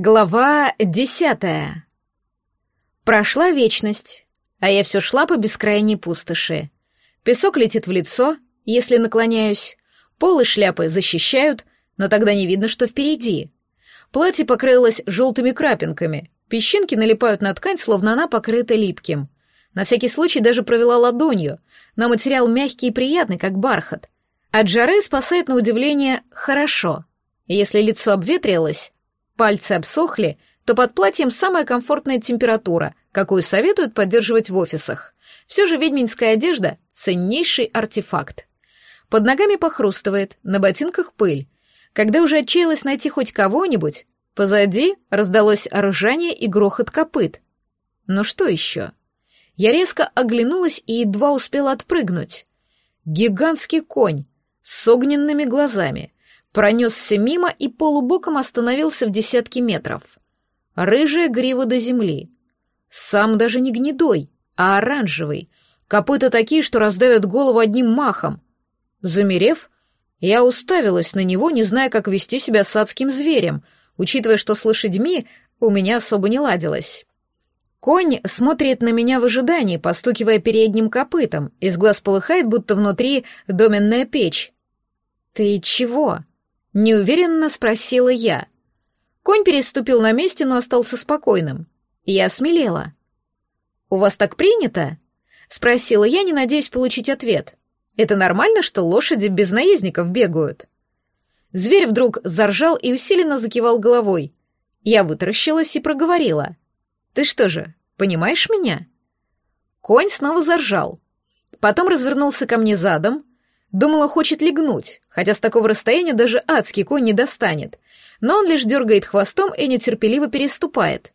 Глава десятая. Прошла вечность, а я все шла по бескрайней пустоши. Песок летит в лицо, если наклоняюсь, полы шляпы защищают, но тогда не видно, что впереди. Платье покрылось желтыми крапинками, песчинки налипают на ткань, словно она покрыта липким. На всякий случай даже провела ладонью, но материал мягкий и приятный, как бархат. От жары спасает на удивление хорошо. Если лицо обветрилось, пальцы обсохли, то под платьем самая комфортная температура, какую советуют поддерживать в офисах. Все же ведьминская одежда — ценнейший артефакт. Под ногами похрустывает, на ботинках пыль. Когда уже отчаялась найти хоть кого-нибудь, позади раздалось ржание и грохот копыт. Ну что еще? Я резко оглянулась и едва успела отпрыгнуть. Гигантский конь с огненными глазами — пронесся мимо и полубоком остановился в десятке метров. Рыжая грива до земли. Сам даже не гнедой, а оранжевый. Копыта такие, что раздавят голову одним махом. Замерев, я уставилась на него, не зная, как вести себя с адским зверем, учитывая, что с лошадьми у меня особо не ладилось. Конь смотрит на меня в ожидании, постукивая передним копытом, из глаз полыхает, будто внутри доменная печь. «Ты чего?» Неуверенно спросила я. Конь переступил на месте, но остался спокойным. Я осмелела. «У вас так принято?» — спросила я, не надеясь получить ответ. «Это нормально, что лошади без наездников бегают?» Зверь вдруг заржал и усиленно закивал головой. Я вытаращилась и проговорила. «Ты что же, понимаешь меня?» Конь снова заржал. Потом развернулся ко мне задом, Думала, хочет легнуть, хотя с такого расстояния даже адский конь не достанет. Но он лишь дергает хвостом и нетерпеливо переступает.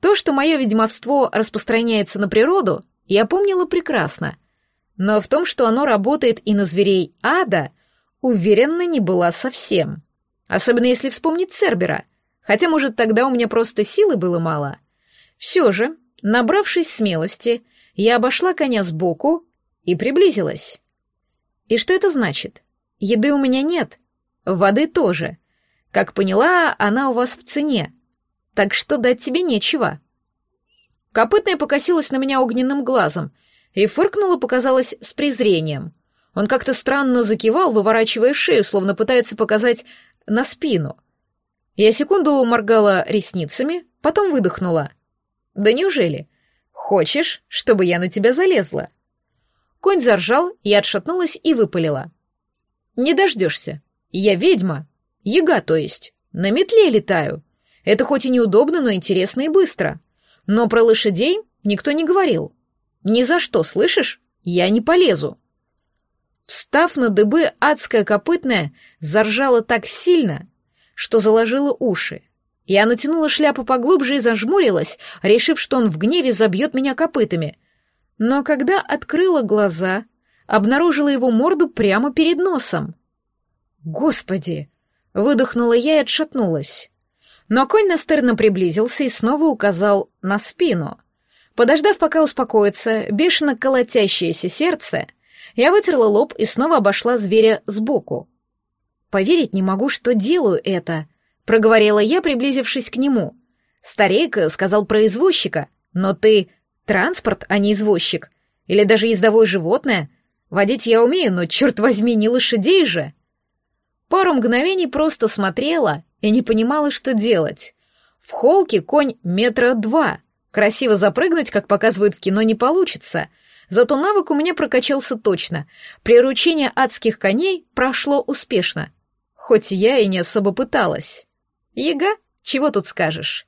То, что мое ведьмовство распространяется на природу, я помнила прекрасно. Но в том, что оно работает и на зверей ада, уверена не была совсем. Особенно если вспомнить Цербера, хотя, может, тогда у меня просто силы было мало. Все же, набравшись смелости, я обошла коня сбоку и приблизилась. И что это значит? Еды у меня нет, воды тоже. Как поняла, она у вас в цене. Так что дать тебе нечего. Копытная покосилась на меня огненным глазом и фыркнула, показалось, с презрением. Он как-то странно закивал, выворачивая шею, словно пытается показать на спину. Я секунду моргала ресницами, потом выдохнула. «Да неужели? Хочешь, чтобы я на тебя залезла?» Конь заржал, я отшатнулась и выпалила. «Не дождешься. Я ведьма. Яга, то есть. На метле летаю. Это хоть и неудобно, но интересно и быстро. Но про лошадей никто не говорил. Ни за что, слышишь? Я не полезу». Встав на дыбы, адская копытная заржала так сильно, что заложила уши. Я натянула шляпу поглубже и зажмурилась, решив, что он в гневе забьет меня копытами. Но когда открыла глаза, обнаружила его морду прямо перед носом. «Господи!» — выдохнула я и отшатнулась. Но конь настырно приблизился и снова указал на спину. Подождав, пока успокоится бешено колотящееся сердце, я вытерла лоб и снова обошла зверя сбоку. «Поверить не могу, что делаю это», — проговорила я, приблизившись к нему. «Старейка сказал про извозчика, но ты Транспорт, а не извозчик. Или даже ездовое животное. Водить я умею, но, черт возьми, не лошадей же. Пару мгновений просто смотрела и не понимала, что делать. В холке конь метра два. Красиво запрыгнуть, как показывают в кино, не получится. Зато навык у меня прокачался точно. Приручение адских коней прошло успешно. Хоть я и не особо пыталась. Ега, чего тут скажешь?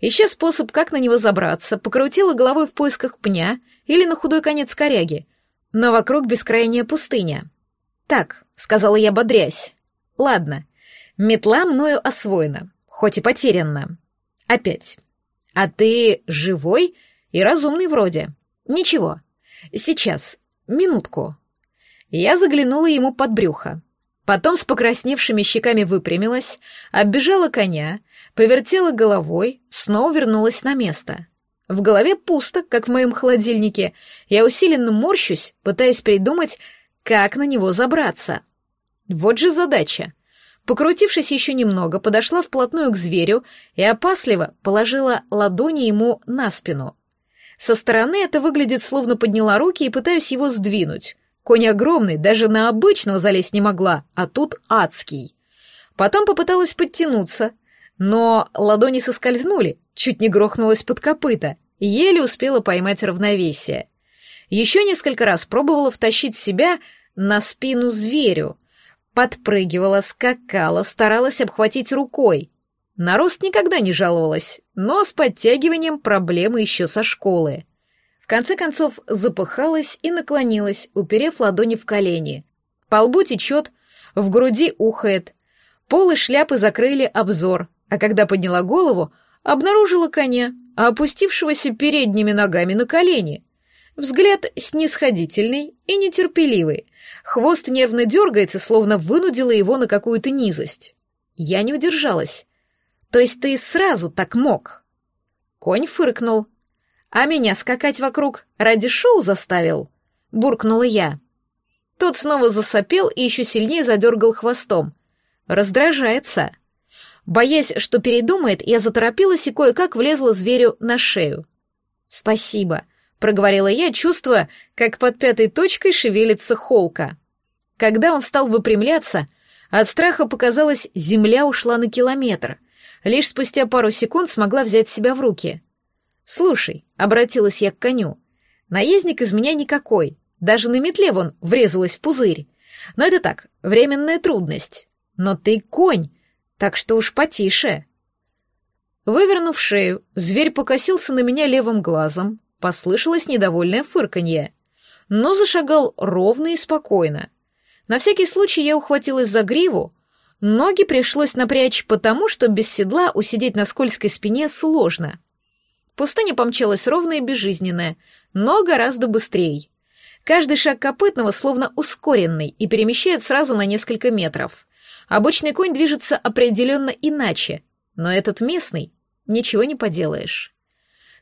Ища способ, как на него забраться, покрутила головой в поисках пня или на худой конец коряги. Но вокруг бескрайняя пустыня. «Так», — сказала я, бодрясь. «Ладно, метла мною освоена, хоть и потеряна. Опять. А ты живой и разумный вроде. Ничего. Сейчас. Минутку». Я заглянула ему под брюхо. Потом с покрасневшими щеками выпрямилась, оббежала коня, повертела головой, снова вернулась на место. В голове пусто, как в моем холодильнике. Я усиленно морщусь, пытаясь придумать, как на него забраться. Вот же задача. Покрутившись еще немного, подошла вплотную к зверю и опасливо положила ладони ему на спину. Со стороны это выглядит, словно подняла руки и пытаюсь его сдвинуть. Конь огромный, даже на обычного залезть не могла, а тут адский. Потом попыталась подтянуться, но ладони соскользнули, чуть не грохнулась под копыта, еле успела поймать равновесие. Еще несколько раз пробовала втащить себя на спину зверю. Подпрыгивала, скакала, старалась обхватить рукой. На рост никогда не жаловалась, но с подтягиванием проблемы еще со школы. В конце концов запыхалась и наклонилась, уперев ладони в колени. По лбу течет, в груди ухает. Полы шляпы закрыли обзор, а когда подняла голову, обнаружила коня, опустившегося передними ногами на колени. Взгляд снисходительный и нетерпеливый. Хвост нервно дергается, словно вынудила его на какую-то низость. Я не удержалась. То есть ты сразу так мог? Конь фыркнул. А меня скакать вокруг ради шоу заставил? Буркнула я. Тот снова засопел и еще сильнее задергал хвостом. Раздражается. Боясь, что передумает, я заторопилась и кое-как влезла зверю на шею. «Спасибо», — проговорила я, чувствуя, как под пятой точкой шевелится холка. Когда он стал выпрямляться, от страха показалось, земля ушла на километр. Лишь спустя пару секунд смогла взять себя в руки. «Слушай», — обратилась я к коню, — «наездник из меня никакой, даже на метле вон врезалась в пузырь. Но это так, временная трудность. Но ты конь, так что уж потише». Вывернув шею, зверь покосился на меня левым глазом, Послышалось недовольное фырканье. Но зашагал ровно и спокойно. На всякий случай я ухватилась за гриву. Ноги пришлось напрячь потому, что без седла усидеть на скользкой спине сложно. Пустыня помчалась ровно и безжизненная, но гораздо быстрее. Каждый шаг копытного словно ускоренный и перемещает сразу на несколько метров. Обычный конь движется определенно иначе, но этот местный ничего не поделаешь.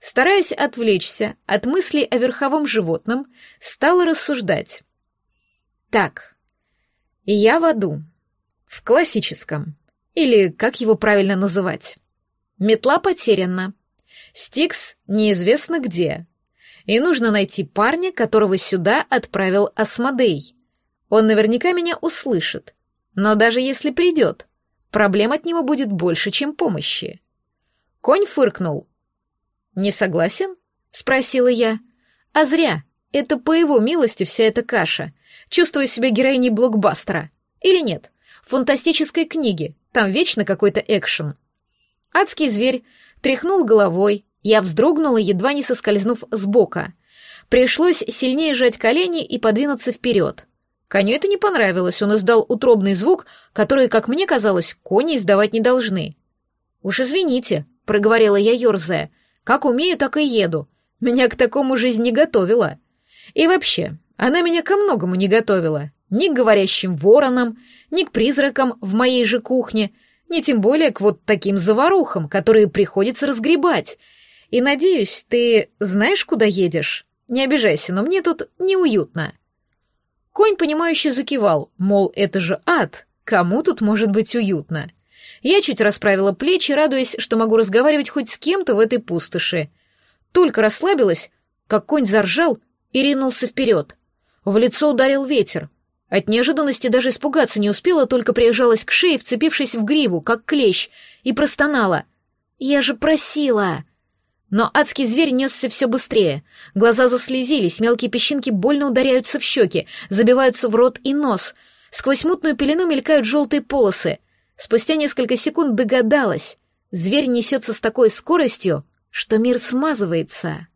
Стараясь отвлечься от мыслей о верховом животном, стала рассуждать. Так, я в аду. В классическом. Или как его правильно называть? Метла потеряна. Стикс неизвестно где. И нужно найти парня, которого сюда отправил Асмодей. Он наверняка меня услышит. Но даже если придет, проблем от него будет больше, чем помощи. Конь фыркнул, «Не согласен?» — спросила я. «А зря. Это по его милости вся эта каша. Чувствую себя героиней блокбастера. Или нет? Фантастической книги. Там вечно какой-то экшен». Адский зверь тряхнул головой. Я вздрогнула, едва не соскользнув с бока. Пришлось сильнее сжать колени и подвинуться вперед. Коню это не понравилось, он издал утробный звук, который, как мне казалось, кони издавать не должны. «Уж извините», — проговорила я, ерзая, — как умею, так и еду. Меня к такому жизнь не готовила. И вообще, она меня ко многому не готовила. Ни к говорящим воронам, ни к призракам в моей же кухне, ни тем более к вот таким заварухам, которые приходится разгребать. И надеюсь, ты знаешь, куда едешь? Не обижайся, но мне тут неуютно. Конь, понимающе закивал, мол, это же ад, кому тут может быть уютно? — я чуть расправила плечи, радуясь, что могу разговаривать хоть с кем-то в этой пустоши. Только расслабилась, как конь заржал и ринулся вперед. В лицо ударил ветер. От неожиданности даже испугаться не успела, только приезжалась к шее, вцепившись в гриву, как клещ, и простонала. «Я же просила!» Но адский зверь несся все быстрее. Глаза заслезились, мелкие песчинки больно ударяются в щеки, забиваются в рот и нос. Сквозь мутную пелену мелькают желтые полосы. Спустя несколько секунд догадалась. Зверь несется с такой скоростью, что мир смазывается.